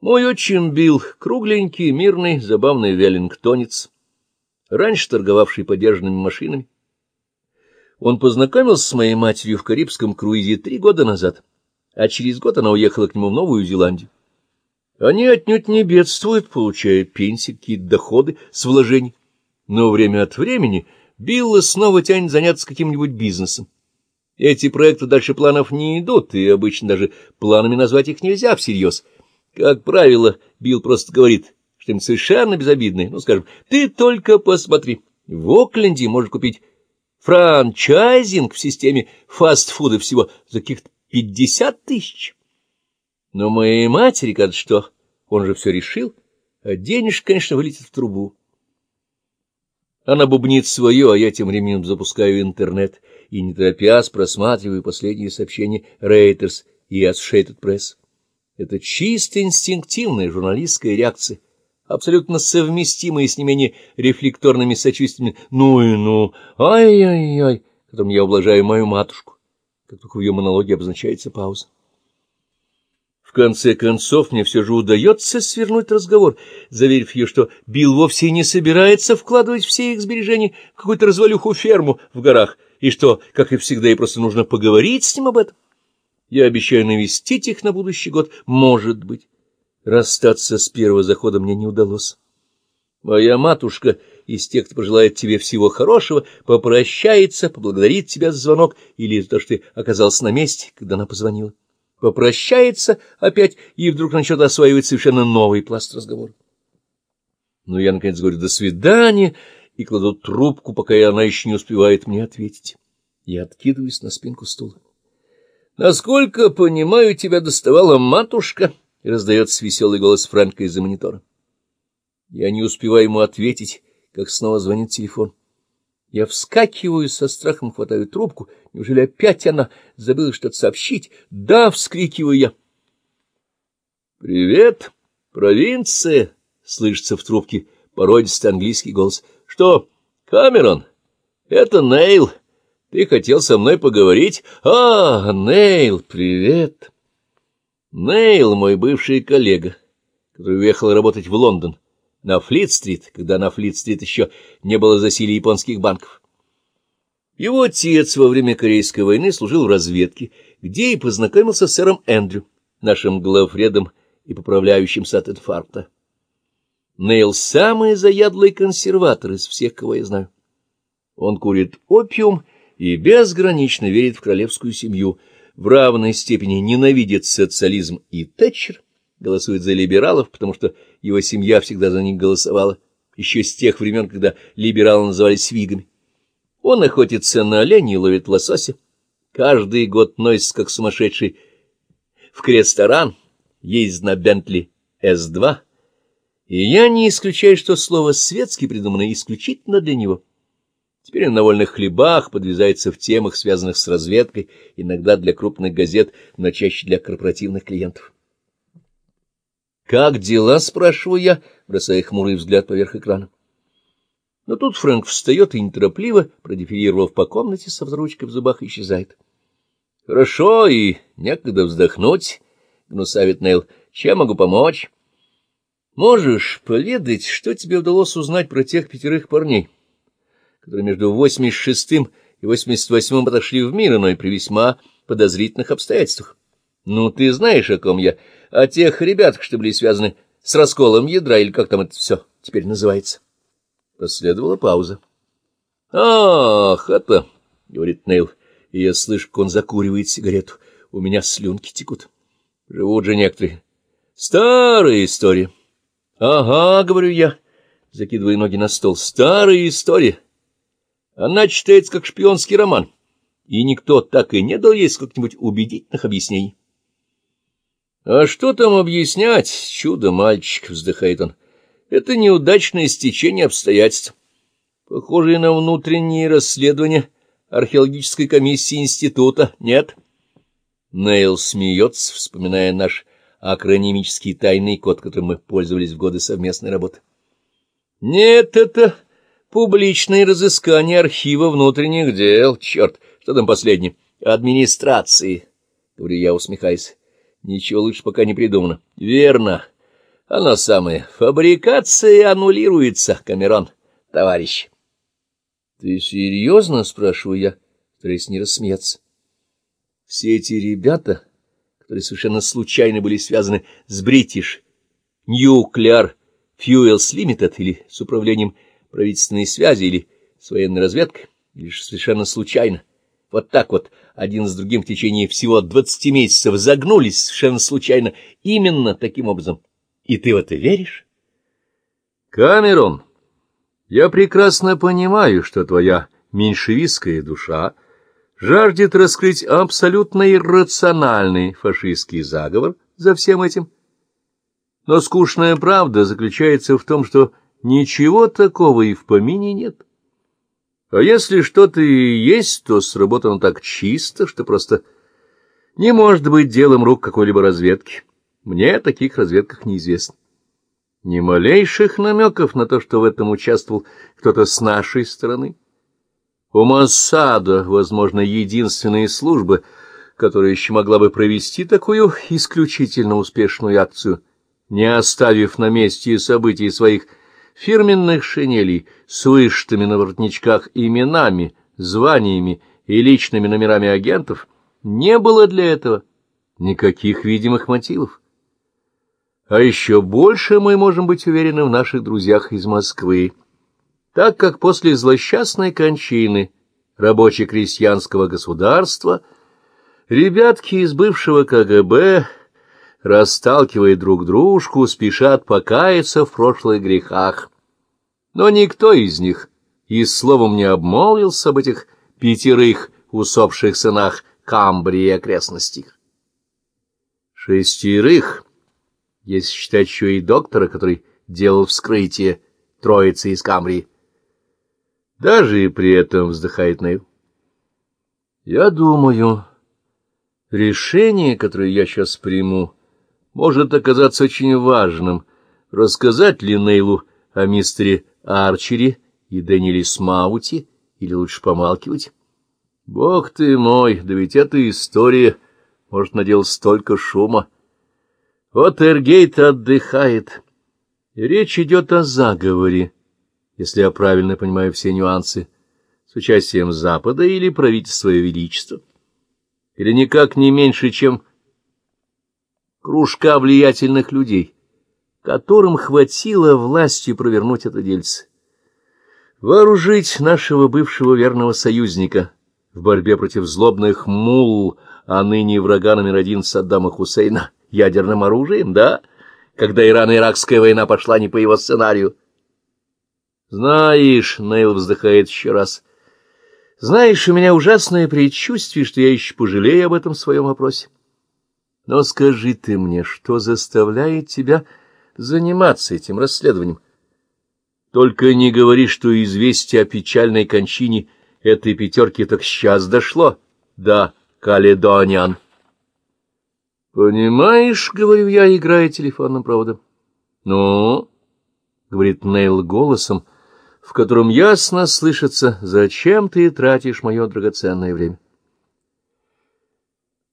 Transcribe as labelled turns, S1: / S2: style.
S1: Мой отчим Билл — кругленький, мирный, забавный веллингтонец, раньше торговавший подержанными машинами. Он познакомился с моей матерью в Карибском круизе три года назад, а через год она уехала к нему в Новую Зеландию. Они отнюдь не бедствуют, получая пенсии, какие-то доходы с вложений, но время от времени Билла снова тянет заняться каким-нибудь бизнесом. Эти проекты дальше планов не идут, и обычно даже планами назвать их нельзя всерьез — как правило, Билл просто говорит что-нибудь совершенно безобидное. Ну, скажем, ты только посмотри, в Окленде можно купить франчайзинг в системе фастфуда всего за каких-то пятьдесят тысяч. Но моей матери кажется, что он же все решил, а денежка, конечно, вылетит в трубу. Она бубнит свое, а я тем временем запускаю интернет и, не торопясь, просматриваю последние сообщения Рейтерс и Associated Press. Это чисто инстинктивная журналистская реакция, абсолютно совместимая с не менее рефлекторными сочувствиями «ну и ну, ай-яй-яй», которым я ублажаю мою матушку, как только в ее монологе обозначается пауза. В конце концов, мне все же удается свернуть разговор, заверив ее, что Билл вовсе не собирается вкладывать все их сбережения в какую-то развалюху-ферму в горах, и что, как и всегда, ей просто нужно поговорить с ним об этом. Я обещаю навестить их на будущий год, может быть. Расстаться с первого захода мне не удалось. Моя матушка из тех, кто пожелает тебе всего хорошего, попрощается, поблагодарит тебя за звонок или за то, что ты оказался на месте, когда она позвонила. Попрощается опять и вдруг начнет осваивать совершенно новый пласт разговора. Но я, наконец, говорю «до свидания» и кладу трубку, пока она еще не успевает мне ответить. Я откидываюсь на спинку стула. Насколько понимаю, тебя доставала матушка, — раздается веселый голос Фрэнка из-за монитора. Я не успеваю ему ответить, как снова звонит телефон. Я вскакиваю, со страхом хватаю трубку. Неужели опять она забыла что-то сообщить? «Да!» — вскрикиваю я. «Привет, провинция!» — слышится в трубке породистый английский голос. «Что, Камерон? Это Нейл. Ты хотел со мной поговорить? А, Нейл, привет. Нейл — мой бывший коллега, который уехал работать в Лондон, на Флит-стрит, когда на Флит-стрит еще не было засилия японских банков. Его отец во время Корейской войны служил в разведке, где и познакомился с сэром Эндрю, нашим главредом и поправляющимся от инфаркта. Нейл — самый заядлый консерватор из всех, кого я знаю. Он курит опиум и безгранично верит в королевскую семью, в равной степени ненавидит социализм и Тэтчер, голосует за либералов, потому что его семья всегда за них голосовала, еще с тех времен, когда либералы назывались свигами. Он охотится на оленей и ловит лосося. Каждый год носится, как сумасшедший, в ресторан, ездит на Бентли С-2, и я не исключаю, что слово «светский» придумано исключительно для него. Теперь он на вольных хлебах подвязается в темах, связанных с разведкой, иногда для крупных газет, но чаще для корпоративных клиентов. «Как дела?» — спрашиваю я, бросая хмурый взгляд поверх экрана. Но тут Фрэнк встает и неторопливо, продефилировав по комнате со взручкой в зубах, исчезает. «Хорошо, и некогда вздохнуть», — гнусавит Нейл. «Чем могу помочь?» «Можешь поведать, что тебе удалось узнать про тех пятерых парней?» Которые между 86-м и 88-м отошли в мир иной при весьма подозрительных обстоятельствах. Ну, ты знаешь, о ком я, о тех ребятах, что были связаны с расколом ядра, или как там это все теперь называется. Последовала пауза. — Ах, это, — говорит Нейл, и я слышу, как он закуривает сигарету. У меня слюнки текут. Живут же некоторые. Старая история. — Ага, — говорю я, закидывая ноги на стол. — Старая история. — она читается как шпионский роман, и никто так и не дал ей сколько-нибудь убедительных объяснений. — А что там объяснять, чудо-мальчик, — вздыхает он, — это неудачное стечение обстоятельств, похожие на внутренние расследования археологической комиссии института, нет? Нейл смеется, вспоминая наш акронимический тайный код, которым мы пользовались в годы совместной работы. — Нет, это Публичное разыскание архива внутренних дел. Черт, что там последнее? Администрации, — говорю я, усмехаясь. Ничего лучше пока не придумано. Верно. Оно самое. Фабрикация аннулируется, Камерон, товарищ. — Ты серьезно? — спрашиваю я, стараясь не рассмеяться. Все эти ребята, которые совершенно случайно были связаны с British Nuclear Fuels Limited или с управлением правительственной связи или с военной разведкой, лишь совершенно случайно, вот так вот один с другим в течение всего двадцати месяцев загнулись совершенно случайно именно таким образом. И ты в это веришь? Камерон, я прекрасно понимаю, что твоя меньшевистская душа жаждет раскрыть абсолютно иррациональный фашистский заговор за всем этим. Но скучная правда заключается в том, что ничего такого и в помине нет. А если что-то и есть, то сработано так чисто, что просто не может быть делом рук какой-либо разведки. Мне о таких разведках неизвестно. Ни малейших намеков на то, что в этом участвовал кто-то с нашей стороны. У Моссада, возможно, единственная служба, которая еще могла бы провести такую исключительно успешную акцию, не оставив на месте событий своих фирменных шинелей с вышитыми на воротничках именами, званиями и личными номерами агентов, не было для этого никаких видимых мотивов. А еще больше мы можем быть уверены в наших друзьях из Москвы, так как после злосчастной кончины рабоче-крестьянского государства ребятки из бывшего КГБ расталкивая друг дружку, спешат покаяться в прошлых грехах. Но никто из них и словом не обмолвился об этих пятерых усопших сынах Камбрии и окрестностях. Шестерых, если считать еще и доктора, который делал вскрытие троицы из Камбрии. Даже и при этом вздыхает Нейл. Я думаю, решение, которое я сейчас приму, может оказаться очень важным. Рассказать ли Нейлу о мистере Арчере и Дэниеле Смаути, или лучше помалкивать? Бог ты мой, да ведь эта история может наделать столько шума. Вот Эргейт отдыхает. речь идет о заговоре, если я правильно понимаю все нюансы, с участием Запада или правительства Величества. Или никак не меньше, чем кружка влиятельных людей, которым хватило власти провернуть это дельце. Вооружить нашего бывшего верного союзника в борьбе против злобных мул, а ныне врага номер один Саддама Хусейна, ядерным оружием, да, когда Ирано-Иракская война пошла не по его сценарию. Знаешь, Нейл вздыхает еще раз, знаешь, у меня ужасное предчувствие, что я еще пожалею об этом своем вопросе. Но скажи ты мне, что заставляет тебя заниматься этим расследованием? Только не говори, что известие о печальной кончине этой пятерки так сейчас дошло. Да, Каледониан. Понимаешь, — говорю я, играя телефонным проводом. Ну, — говорит Нейл голосом, в котором ясно слышится, зачем ты тратишь мое драгоценное время.